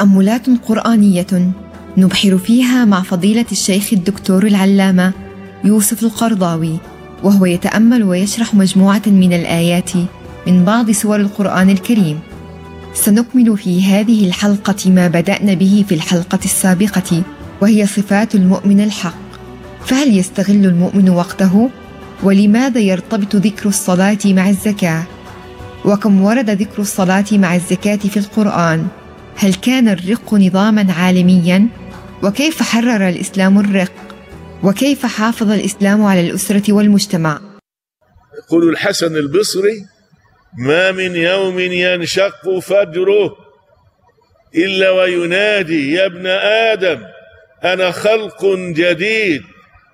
تأملات قرآنية نبحر فيها مع فضيلة الشيخ الدكتور العلامة يوسف القرضاوي وهو يتأمل ويشرح مجموعة من الآيات من بعض سور القرآن الكريم. سنكمل في هذه الحلقة ما بدأنا به في الحلقة السابقة وهي صفات المؤمن الحق. فهل يستغل المؤمن وقته؟ ولماذا يرتبط ذكر الصلاة مع الزكاة؟ وكم ورد ذكر الصلاة مع الزكاة في القرآن؟ هل كان الرق نظاما عالميا؟ وكيف حرر الإسلام الرق؟ وكيف حافظ الإسلام على الأسرة والمجتمع؟ يقول الحسن البصري ما من يوم ينشق فجره إلا وينادي يا ابن آدم أنا خلق جديد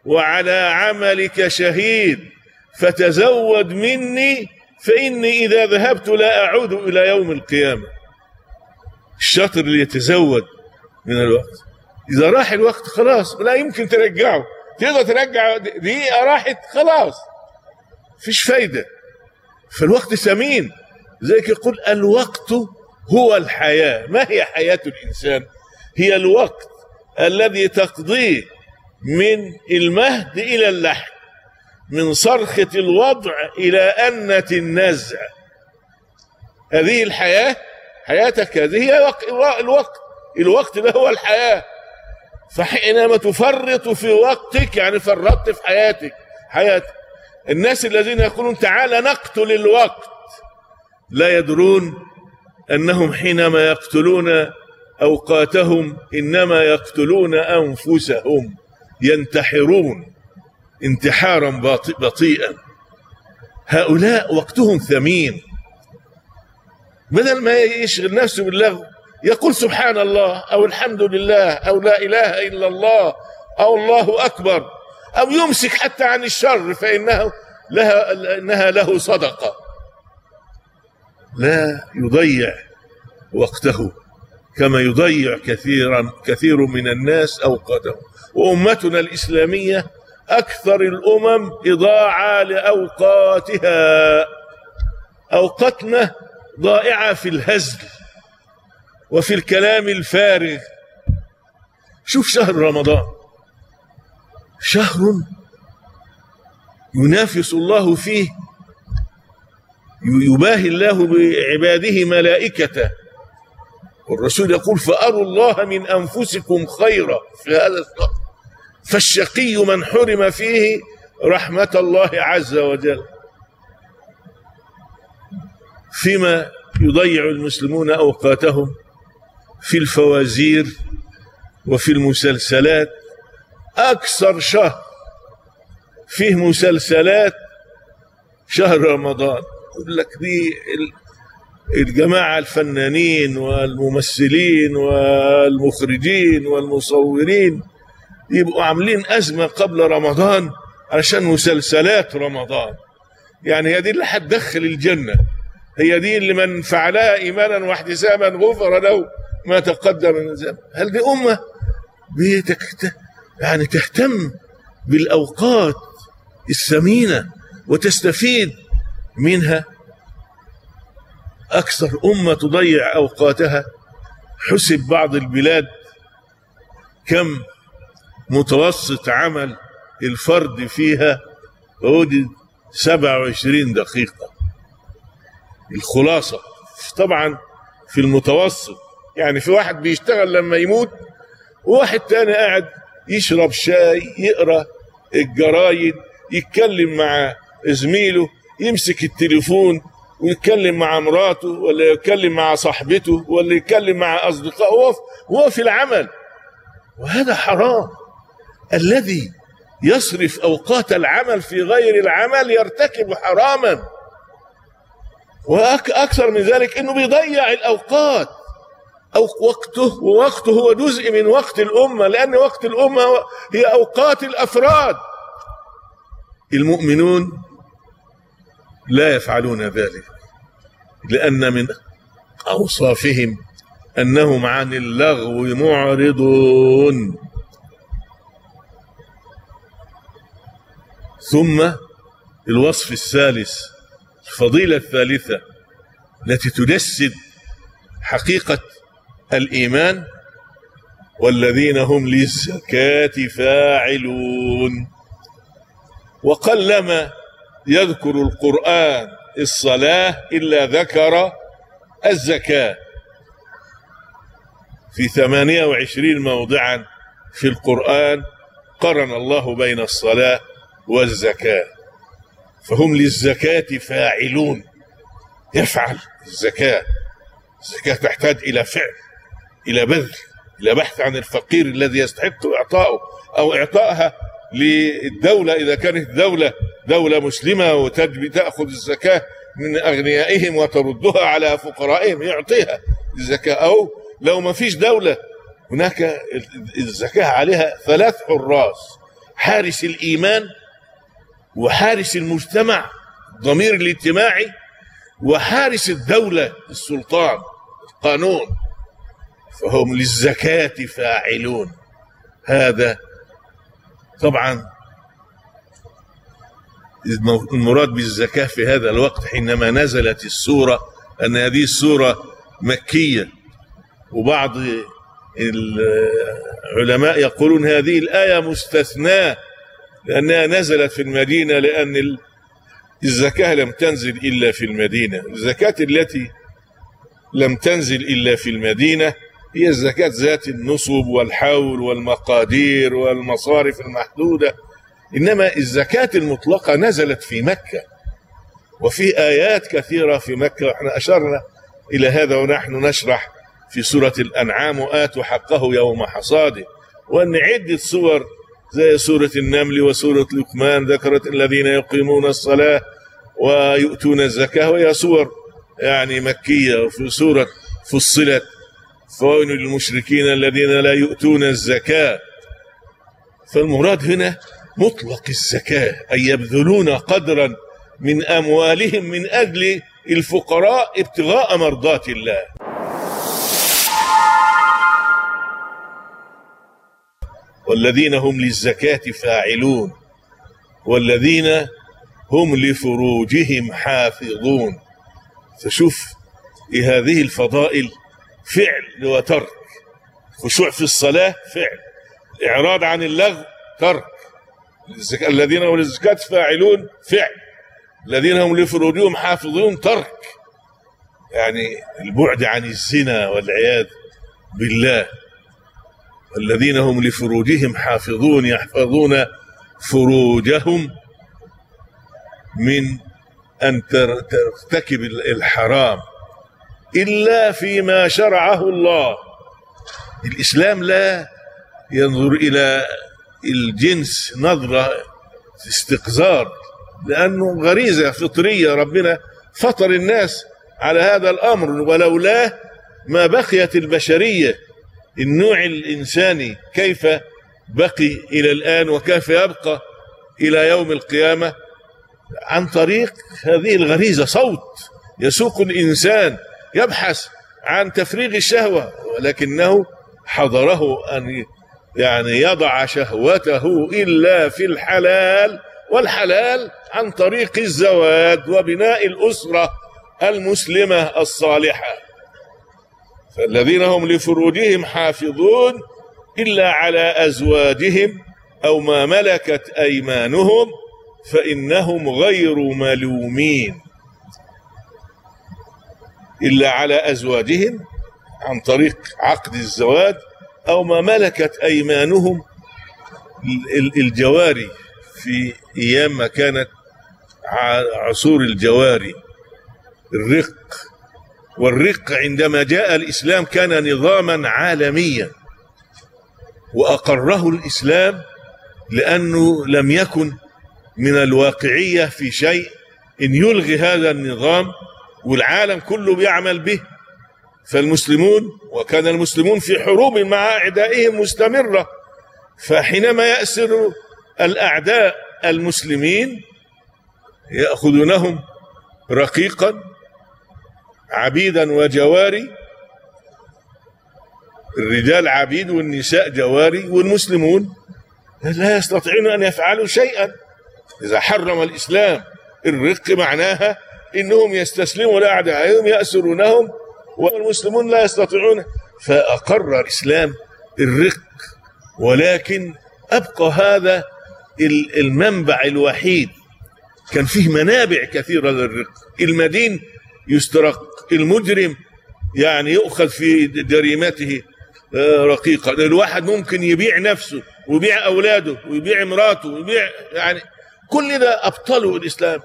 وعلى عملك شهيد فتزود مني فإني إذا ذهبت لا أعود إلى يوم القيامة الشاطر اللي يتزود من الوقت. إذا راح الوقت خلاص لا يمكن ترجعه. تقدر ترجع دقيقة راحت خلاص. فيش فايدة. فالوقت ثمين. زيك يقول الوقت هو الحياة. ما هي حياة الإنسان؟ هي الوقت الذي تقضيه من المهد إلى اللحم من صرخة الوضع إلى أنة النزع. هذه الحياة حياتك هذه هي الوقت الوقت ده هو الحياة. فحينما تفرط في وقتك يعني فرطت في حياتك. حياتك الناس الذين يقولون تعالى نقتل الوقت لا يدرون أنهم حينما يقتلون أوقاتهم إنما يقتلون أنفسهم. ينتحرون انتحارا بطيئا. هؤلاء وقتهم ثمين. بدل ما يشغل نفسه باللغو يقول سبحان الله أو الحمد لله أو لا إله إلا الله أو الله أكبر أو يمسك حتى عن الشر فإنه لها إنها له صدقة. لا يضيع وقته كما يضيع كثيرا كثير من الناس أوقاتهم وأمتنا الإسلامية أكثر الأمم إضاعة لأوقاتها. أوقاتنا ضائعة في الهزل وفي الكلام الفارغ. شوف شهر رمضان. شهر ينافس الله فيه يباهي الله بعباده ملائكته. والرسول يقول فأروا الله من أنفسكم خيرا. في هذا الشهر فالشقي من حرم فيه رحمة الله عز وجل. فيما يضيع المسلمون أوقاتهم في الفوازير وفي المسلسلات. أكثر شهر فيه مسلسلات شهر رمضان. يقول لك دي الجماعة الفنانين والممثلين والمخرجين والمصورين يبقوا عاملين أزمة قبل رمضان علشان مسلسلات رمضان. يعني هي دي اللي هتدخل الجنة. هي دي اللي من فعلها إيمانا واحتسابا غفر له ما تقدم من ذنب هل دي أمة؟ بتكت... يعني تهتم بالأوقات الثمينة وتستفيد منها. أكثر أمة تضيع أوقاتها. حسب بعض البلاد كم متوسط عمل الفرد فيها. وجد 27 دقيقة. الخلاصة. طبعا في المتوسط. يعني في واحد بيشتغل لما يموت وواحد تاني قاعد يشرب شاي يقرأ الجرايد يتكلم مع زميله يمسك التليفون ويتكلم مع مراته ولا يتكلم مع صاحبته ولا يتكلم مع اصدقائه وهو في العمل. وهذا حرام. الذي يصرف أوقات العمل في غير العمل يرتكب حراما. وأكثر من ذلك إنه بيضيع الأوقات. أو وقته ووقته هو جزء من وقت الأمة لأن وقت الأمة هي أوقات الأفراد. المؤمنون لا يفعلون ذلك لأن من أوصافهم أنهم عن اللغو معرضون. ثم الوصف الثالث. الفضيلة الثالثة التي تجسد حقيقة الإيمان والذين هم للزكاة فاعلون. وقلما يذكر القرآن الصلاة إلا ذكر الزكاة. في ثمانية وعشرين موضعا في القرآن قرن الله بين الصلاة والزكاة. فهم للزكاة فاعلون. يفعل الزكاة. الزكاة تحتاج إلى فعل إلى بذل إلى بحث عن الفقير الذي يستحق إعطاؤه أو إعطائها للدولة. إذا كانت دولة دولة مسلمة وتأخذ الزكاة من أغنيائهم وتردها على فقرائهم يعطيها الزكاة. أو لو ما فيش دولة هناك الزكاة عليها ثلاث حراس. حارس الإيمان وحارس المجتمع الضمير الاجتماعي وحارس الدولة السلطان القانون فهم للزكاة فاعلون. هذا طبعا المراد بالزكاة في هذا الوقت حينما نزلت السورة أن هذه السورة مكية. وبعض العلماء يقولون هذه الآية مستثناة لأنها نزلت في المدينة لأن الزكاة لم تنزل إلا في المدينة. الزكاة التي لم تنزل إلا في المدينة هي الزكاة ذات النصب والحول والمقادير والمصارف المحدودة. إنما الزكاة المطلقة نزلت في مكة. وفي آيات كثيرة في مكة إحنا أشرنا إلى هذا ونحن نشرح في سورة الأنعام آتوا حقه يوم حصاده. وأن عدة سور زي سورة النمل وسورة لقمان ذكرت الذين يقيمون الصلاة ويؤتون الزكاة وهي سور يعني مكية وفي سورة فصلت. فوين للمشركين الذين لا يؤتون الزكاة. فالمراد هنا مطلق الزكاة أي يبذلون قدرا من أموالهم من أجل الفقراء ابتغاء مرضات الله. والذين هم للزكاة فاعلون والذين هم لفروجهم حافظون. فشوف هذه الفضائل؟ فعل وترك. خشوع في الصلاة فعل. إعراض عن اللغو ترك. الذين هم للزكاة فاعلون فعل. الذين هم لفروجهم حافظون ترك. يعني البعد عن الزنا والعياذ بالله. الذين هم لفروجهم حافظون يحفظون فروجهم من أن ترتكب الحرام إلا فيما شرعه الله. الإسلام لا ينظر إلى الجنس نظرة استقذار لأنه غريزة فطرية. ربنا فطر الناس على هذا الأمر ولولاه ما بقيت البشرية النوع الإنساني كيف بقي إلى الآن وكيف يبقى إلى يوم القيامة؟ عن طريق هذه الغريزة صوت يسوق الإنسان يبحث عن تفريغ الشهوة ولكنه حضره أن يعني يضع شهوته إلا في الحلال والحلال عن طريق الزواج وبناء الأسرة المسلمة الصالحة. فالذين هم لفروجهم حافظون إلا على أزواجهم أو ما ملكت أيمانهم فإنهم غير ملومين. إلا على أزواجهم عن طريق عقد الزواج أو ما ملكت أيمانهم الجواري في أيام ما كانت عصور الجواري. الرق والرق عندما جاء الإسلام كان نظاما عالميا وأقره الإسلام لأنه لم يكن من الواقعية في شيء إن يلغي هذا النظام والعالم كله بيعمل به. فالمسلمون وكان المسلمون في حروب مع أعدائهم مستمرة فحينما يأسر الأعداء المسلمين يأخذونهم رقيقا عبيدا وجواري الرجال عبيد والنساء جواري والمسلمون لا يستطيعون أن يفعلوا شيئا. إذا حرم الإسلام الرق معناها إنهم يستسلموا لأعدائهم يأسرونهم والمسلمون لا يستطيعون. فأقر الإسلام الرق ولكن أبقى هذا المنبع الوحيد. كان فيه منابع كثيرة للرق. المدين يسترق. المجرم يعني يؤخذ في جريمته آه، رقيقة. الواحد ممكن يبيع نفسه ويبيع أولاده ويبيع مراته ويبيع يعني كل ده أبطله الإسلام.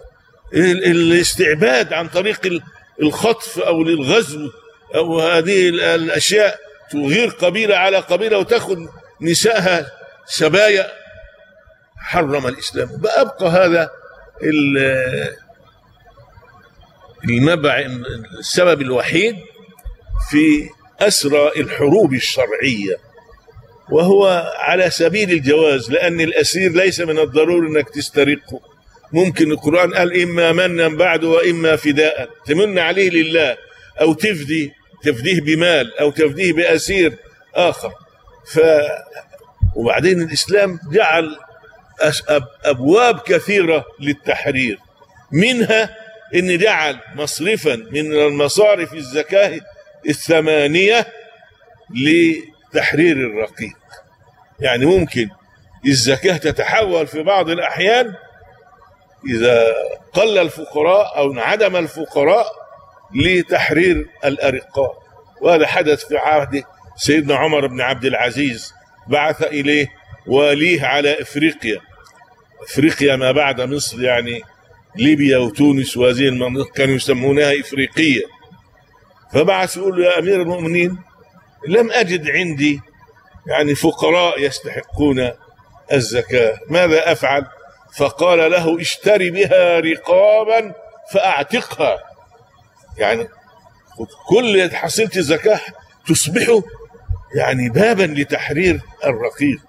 الاستعباد عن طريق الخطف أو الغزو أو هذه الأشياء تغير قبيلة على قبيلة وتأخذ نسائها سبايا. حرم الإسلام. أبقى هذا المبع السبب الوحيد في أسرى الحروب الشرعية وهو على سبيل الجواز لأن الأسير ليس من الضروري أنك تسترقه. ممكن القرآن قال إما منا بعد وإما فداء. تمن عليه لله أو تفدي تفديه بمال أو تفديه بأسير آخر. ف وبعدين الإسلام جعل أبواب كثيرة للتحرير منها إن جعل مصرفا من المصارف الزكاة الثمانية لتحرير الرقيق. يعني ممكن الزكاة تتحول في بعض الأحيان إذا قل الفقراء أو انعدم الفقراء لتحرير الأرقاء. وهذا حدث في عهد سيدنا عمر بن عبد العزيز. بعث إليه واليه على إفريقيا. إفريقيا ما بعد مصر يعني ليبيا وتونس وهذه المناطق كانوا يسمونها إفريقية. فبعث يقول يا أمير المؤمنين لم أجد عندي يعني فقراء يستحقون الزكاة. ماذا أفعل؟ فقال له اشتري بها رقابا فأعتقها. يعني كل حصيلة الزكاة تصبح يعني بابا لتحرير الرقيق.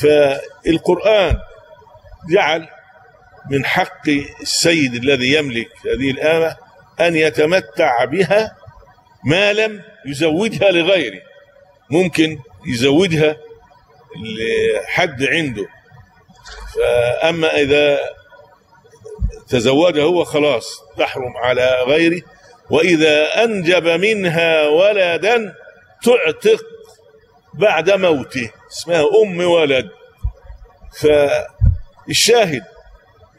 فالقرآن جعل من حق السيد الذي يملك هذه الآمة أن يتمتع بها ما لم يزوجها لغيره. ممكن يزوجها لحد عنده. فأما إذا تزوجها هو خلاص تحرم على غيره وإذا أنجب منها ولدا تعتق بعد موته اسمها أم ولد. فالشاهد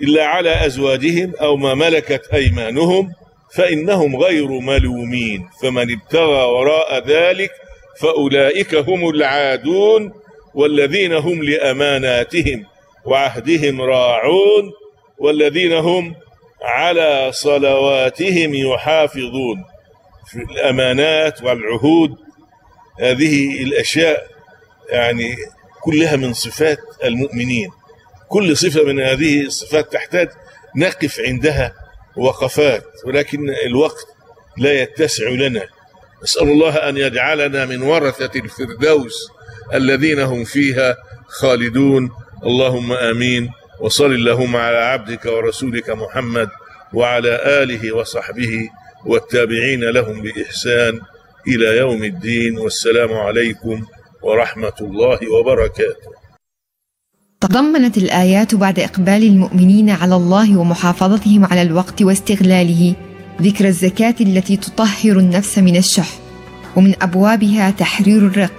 إلا على أزواجهم أو ما ملكت أيمانهم فإنهم غير ملومين فمن ابتغى وراء ذلك فأولئك هم العادون والذين هم لأماناتهم وعهدهم راعون والذين هم على صلواتهم يحافظون. في الأمانات والعهود هذه الأشياء يعني كلها من صفات المؤمنين. كل صفة من هذه الصفات تحتاج نقف عندها وقفات ولكن الوقت لا يتسع لنا. نسأل الله أن يجعلنا من ورثة الفردوس الذين هم فيها خالدون. اللهم آمين. وصل اللهم على عبدك ورسولك محمد وعلى آله وصحبه والتابعين لهم بإحسان إلى يوم الدين. والسلام عليكم ورحمة الله وبركاته. تضمنت الآيات بعد إقبال المؤمنين على الله ومحافظتهم على الوقت واستغلاله ذكر الزكاة التي تطهر النفس من الشح ومن أبوابها تحرير الرق.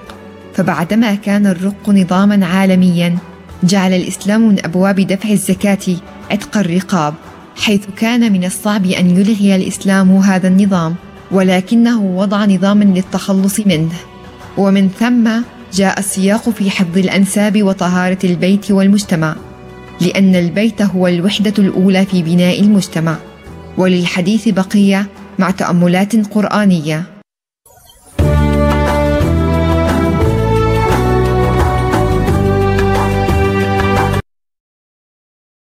فبعدما كان الرق نظاما عالميا جعل الإسلام من أبواب دفع الزكاة عتق الرقاب حيث كان من الصعب أن يلغي الإسلام هذا النظام ولكنه وضع نظاما للتخلص منه. ومن ثم جاء السياق في حفظ الأنساب وطهارة البيت والمجتمع لأن البيت هو الوحدة الأولى في بناء المجتمع وللحديث بقية مع تأملات قرآنية.